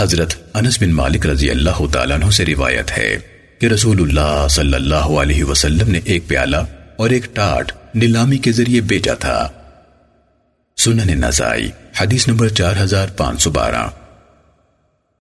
حضرت انس بن مالک رضی اللہ تعالیٰ عنہ سے روایت ہے کہ رسول اللہ صلی اللہ علیہ وسلم نے ایک پیالہ اور ایک ٹاٹ نیلامی کے ذریعے بیچا تھا۔ سنن نسائی، حدیث نمبر چار ہزار پانچ سو بارہ۔